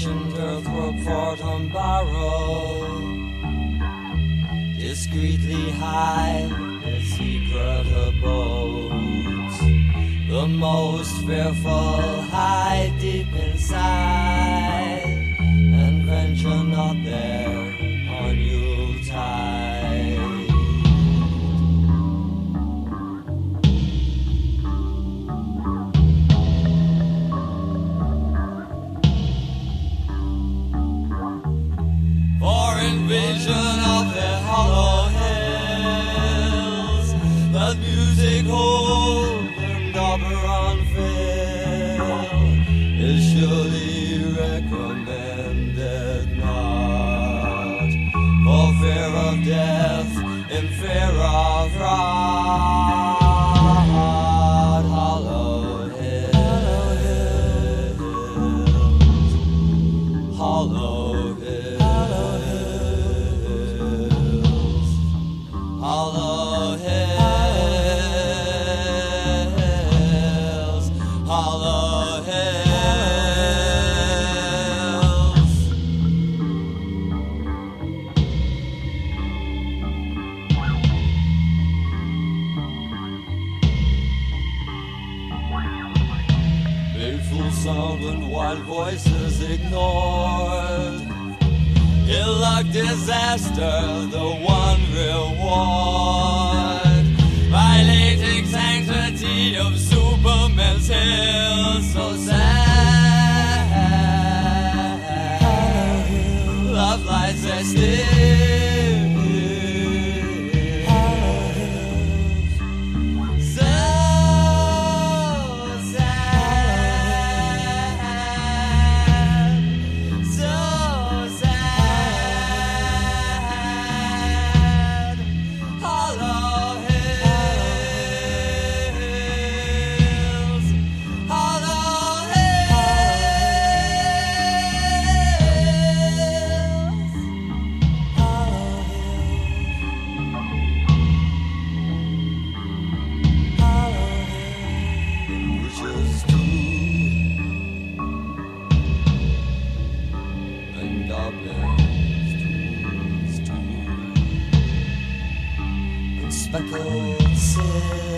ancient earthwork on Barrow. Discreetly high, a secret abode. The most fearful hide deep inside and Oberon fill is surely recommended not for fear of death in fear of rot. Hollow hills, hollow sound and wild voices ignored. Ill luck, disaster, the one reward. Love lies there speckled